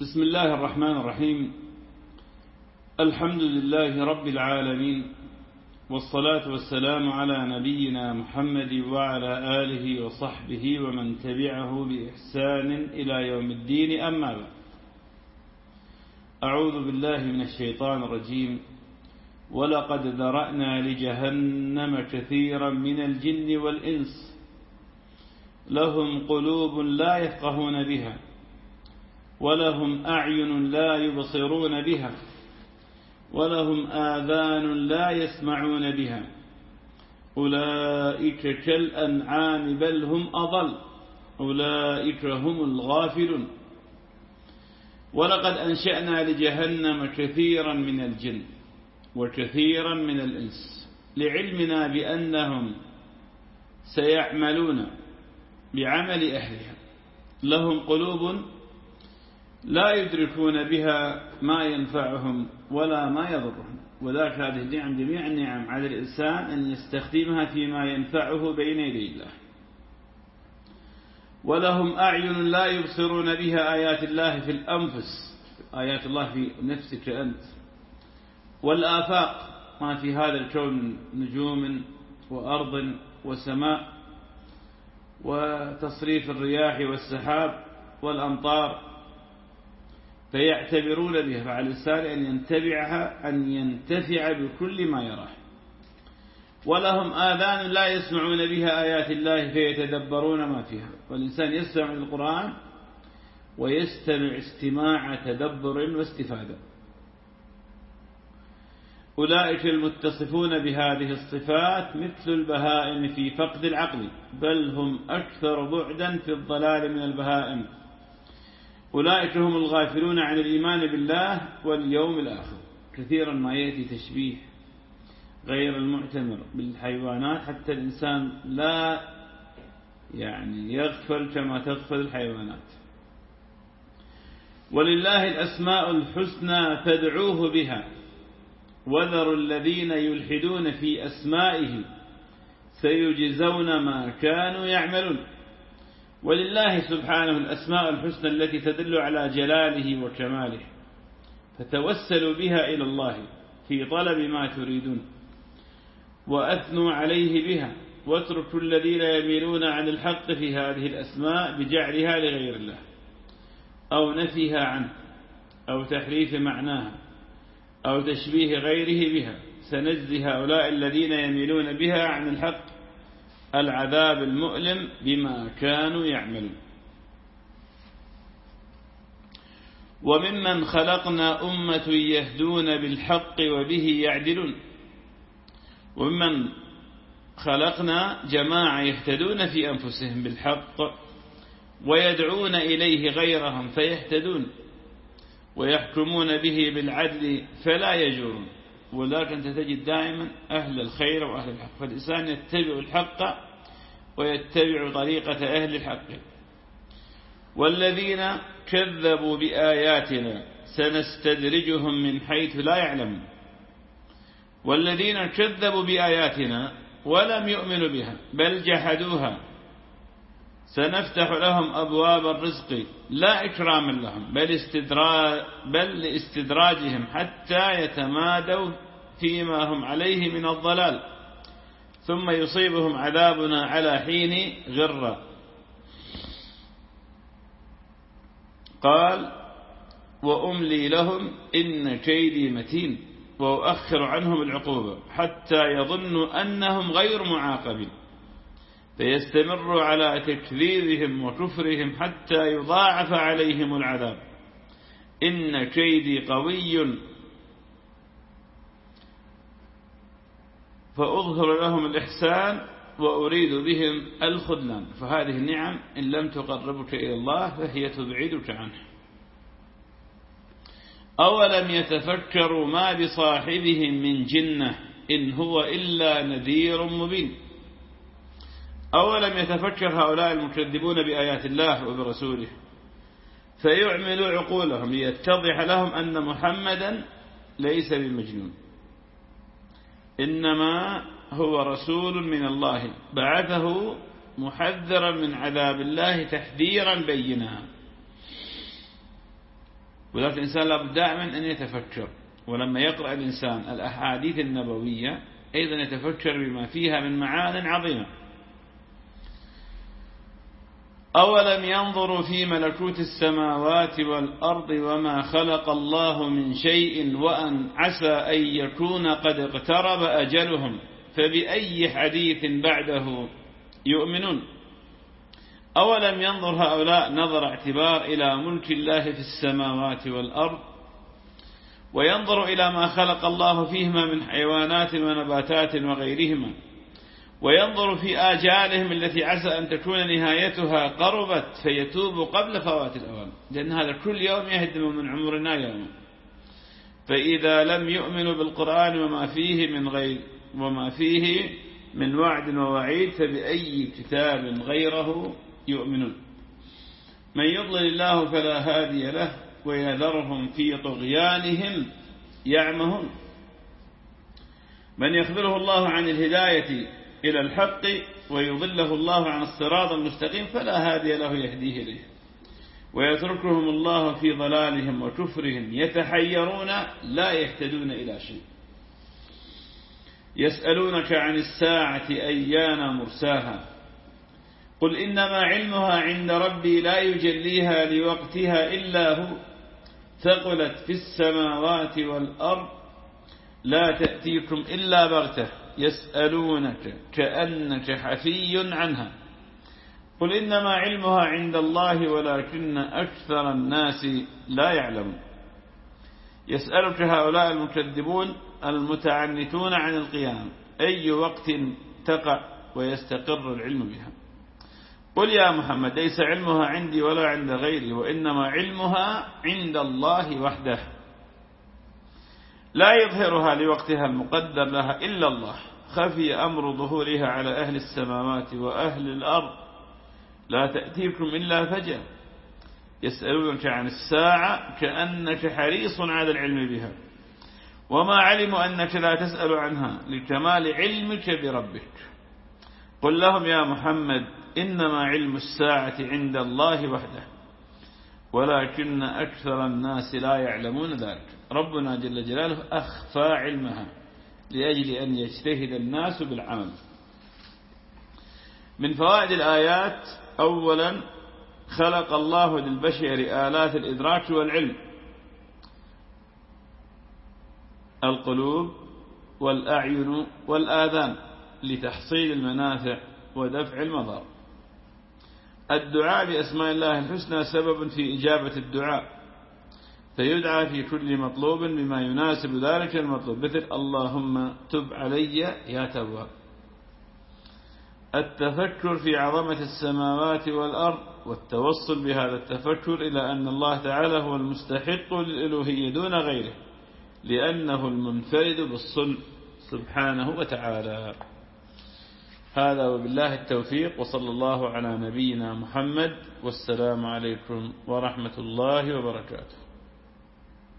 بسم الله الرحمن الرحيم. الحمد لله رب العالمين والصلاة والسلام على نبينا محمد وعلى آله وصحبه ومن تبعه بإحسان إلى يوم الدين أما بعد. أعوذ بالله من الشيطان الرجيم. ولقد ذرأنا لجهنم كثيرا من الجن والإنس لهم قلوب لا يفقهون بها. ولهم أعين لا يبصرون بها ولهم آذان لا يسمعون بها أولئك كالأنعام بل هم أضل أولئك هم الغافلون ولقد أنشأنا لجهنم كثيرا من الجن وكثيرا من الإنس لعلمنا بأنهم سيعملون بعمل أهلها لهم قلوب لا يدركون بها ما ينفعهم ولا ما يضرهم. وذاك هذه النعم جميع النعم على الإنسان أن يستخدمها فيما ينفعه بين يدي الله. ولهم أعين لا يبصرون بها آيات الله في الأنفس آيات الله في نفسك أنت. والآفاق ما في هذا الكون نجوم وأرض وسماء وتصريف الرياح والسحاب والأمطار. فيعتبرون بها فعلى الإنسان أن ينتبعها أن ينتفع بكل ما يراه. ولهم آذان لا يسمعون بها آيات الله فيتدبرون ما فيها. والإنسان يستمع للقرآن ويستمع استماع تدبر واستفادة. أولئك المتصفون بهذه الصفات مثل البهائم في فقد العقل بل هم أكثر بعدا في الضلال من البهائم. أولئك هم الغافلون عن الإيمان بالله واليوم الآخر. كثيرا ما يأتي تشبيه غير المعتمر بالحيوانات. حتى الإنسان لا يعني يغفل كما تغفل الحيوانات. ولله الأسماء الحسنى فادعوه بها. وذروا الذين يلحدون في أسمائه. سيجزون ما كانوا يعملون. ولله سبحانه الأسماء الحسنى التي تدل على جلاله وكماله فتوسلوا بها إلى الله في طلب ما تريدون وأثنوا عليه بها واتركوا الذين يميلون عن الحق في هذه الأسماء بجعلها لغير الله أو نفيها عنه أو تحريف معناها أو تشبيه غيره بها سنجزي هؤلاء الذين يميلون بها عن الحق العذاب المؤلم بما كانوا يعملون. وممن خلقنا أمة يهدون بالحق وبه يعدلون. وممن خلقنا جماعة يهتدون في أنفسهم بالحق ويدعون إليه غيرهم فيهتدون. ويحكمون به بالعدل فلا يجورون. ولكن تجد دائما أهل الخير وأهل الحق. فالإنسان يتبع الحق ويتبع طريقة أهل الحق. والذين كذبوا بآياتنا سنستدرجهم من حيث لا يعلمون والذين كذبوا بآياتنا ولم يؤمنوا بها بل جحدوها. سنفتح لهم أبواب الرزق لا إكراما لهم بل, استدراج بل لاستدراجهم حتى يتمادوا فيما هم عليه من الضلال. ثم يصيبهم عذابنا على حين غرة قال وأملي لهم إن كيدي متين وأؤخر عنهم العقوبة حتى يظنوا أنهم غير معاقبين. فيستمر على تكذيبهم وكفرهم حتى يضاعف عليهم العذاب. إن كيدي قوي. فأظهر لهم الإحسان وأريد بهم الخذلان. فهذه النعم إن لم تقربك إلى الله فهي تبعدك عنه أولم يتفكروا ما بصاحبهم من جنة إن هو إلا نذير مبين. أولم يتفكر هؤلاء المكذبون بآيات الله وبرسوله؟ فيعملوا عقولهم ليتضح لهم أن محمدا ليس بمجنون. إنما هو رسول من الله بعثه محذرا من عذاب الله تحذيرا بينا ولكن الإنسان لابد دائما أن يتفكر. ولما يقرأ الإنسان الأحاديث النبوية أيضا يتفكر بما فيها من معان عظيمة. أولم ينظروا في ملكوت السماوات والأرض وما خلق الله من شيء وأن عسى أن يكون قد اقترب أجلهم؟ فبأي حديث بعده يؤمنون؟ أولم ينظر هؤلاء نظر اعتبار إلى ملك الله في السماوات والأرض؟ وينظر إلى ما خلق الله فيهما من حيوانات ونباتات وغيرهما. وينظر في آجالهم التي عسى أن تكون نهايتها قربت فيتوب قبل فوات الأوان. لأن هذا كل يوم يهدم من عمرنا يوما فإذا لم يؤمنوا بالقرآن وما فيه من غير وما فيه من وعد ووعيد فبأي كتاب غيره يؤمنون. من يضلل الله فلا هادي له ويذرهم في طغيانهم يعمهون. من يخبره الله عن الهداية إلى الحق ويضله الله عن الصراط المستقيم فلا هادي له يهديه إليه. ويتركهم الله في ضلالهم وكفرهم يتحيرون لا يهتدون إلى شيء. يسألونك عن الساعة أيان مرساها؟ قل إنما علمها عند ربي لا يجليها لوقتها إلا هو. ثقلت في السماوات والأرض لا تأتيكم إلا بغتة. يسألونك كأنك حفي عنها. قل إنما علمها عند الله ولكن أكثر الناس لا يعلمون. يسألك هؤلاء المكذبون المتعنتون عن القيام أي وقت تقع ويستقر العلم بها. قل يا محمد ليس علمها عندي ولا عند غيري وإنما علمها عند الله وحده. لا يظهرها لوقتها المقدر لها إلا الله. خفي أمر ظهورها على أهل السماوات وأهل الأرض. لا تأتيكم إلا فجأة. يسألونك عن الساعة كأنك حريص على العلم بها. وما علموا أنك لا تسأل عنها لكمال علمك بربك. قل لهم يا محمد إنما علم الساعة عند الله وحده ولكن أكثر الناس لا يعلمون ذلك. ربنا جل جلاله أخفى علمها. لأجل أن يجتهد الناس بالعمل. من فوائد الآيات أولا خلق الله للبشر آلات الإدراك والعلم. القلوب والأعين والآذان لتحصيل المنافع ودفع المضار الدعاء بأسماء الله الحسنى سبب في إجابة الدعاء. فيدعى في كل مطلوب بما يناسب ذلك المطلوب. مثل اللهم تب علي يا تواب التفكر في عظمة السماوات والأرض والتوصل بهذا التفكر إلى أن الله تعالى هو المستحق للألوهية دون غيره لأنه المنفرد بالصنع سبحانه وتعالى. هذا وبالله التوفيق وصلى الله على نبينا محمد والسلام عليكم ورحمة الله وبركاته.